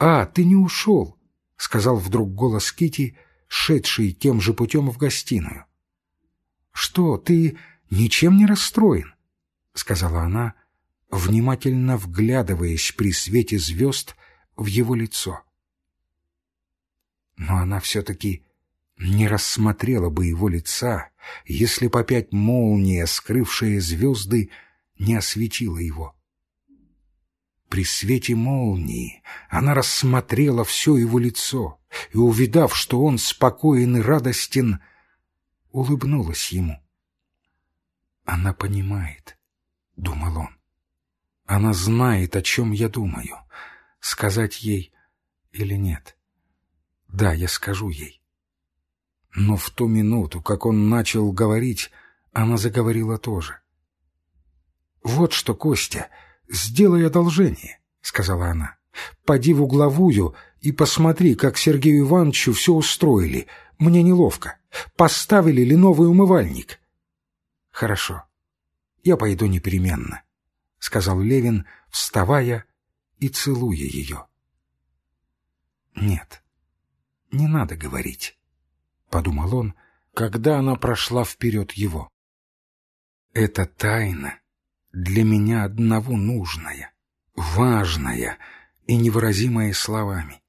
«А, ты не ушел», — сказал вдруг голос Кити, шедший тем же путем в гостиную. «Что, ты ничем не расстроен?» — сказала она, внимательно вглядываясь при свете звезд в его лицо. Но она все-таки не рассмотрела бы его лица, если бы опять молния, скрывшая звезды, не осветила его. При свете молнии она рассмотрела все его лицо и, увидав, что он спокоен и радостен, улыбнулась ему. «Она понимает», — думал он. «Она знает, о чем я думаю. Сказать ей или нет? Да, я скажу ей». Но в ту минуту, как он начал говорить, она заговорила тоже. «Вот что, Костя, сделай одолжение», — сказала она. «Поди в угловую и посмотри, как Сергею Ивановичу все устроили. Мне неловко. Поставили ли новый умывальник?» «Хорошо. Я пойду непременно», — сказал Левин, вставая и целуя ее. «Нет, не надо говорить». — подумал он, когда она прошла вперед его. «Это тайна для меня одного нужная, важная и невыразимая словами.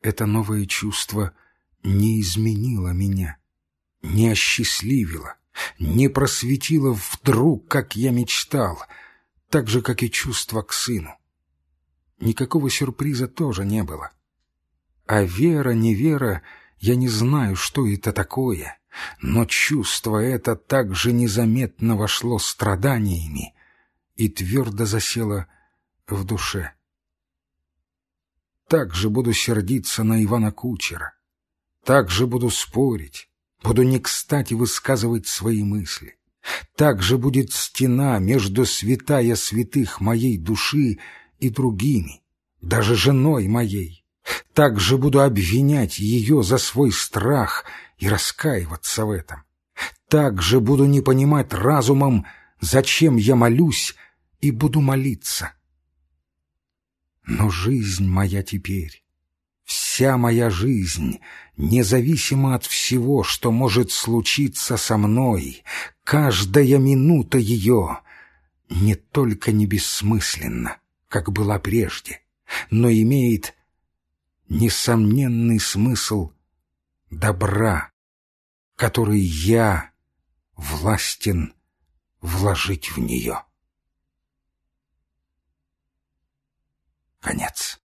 Это новое чувство не изменило меня, не осчастливило, не просветило вдруг, как я мечтал, так же, как и чувство к сыну. Никакого сюрприза тоже не было. А вера, невера — я не знаю, что это такое, но чувство это так же незаметно вошло страданиями и твердо засело в душе. Так же буду сердиться на Ивана Кучера, так же буду спорить, буду не кстати высказывать свои мысли. Так же будет стена между святая святых моей души и другими, даже женой моей, так же буду обвинять ее за свой страх и раскаиваться в этом. Так же буду не понимать разумом, зачем я молюсь, и буду молиться. Но жизнь моя теперь, вся моя жизнь, независимо от всего, что может случиться со мной, каждая минута ее не только не бессмысленна, как была прежде, но имеет несомненный смысл добра, который я властен вложить в нее. Конец.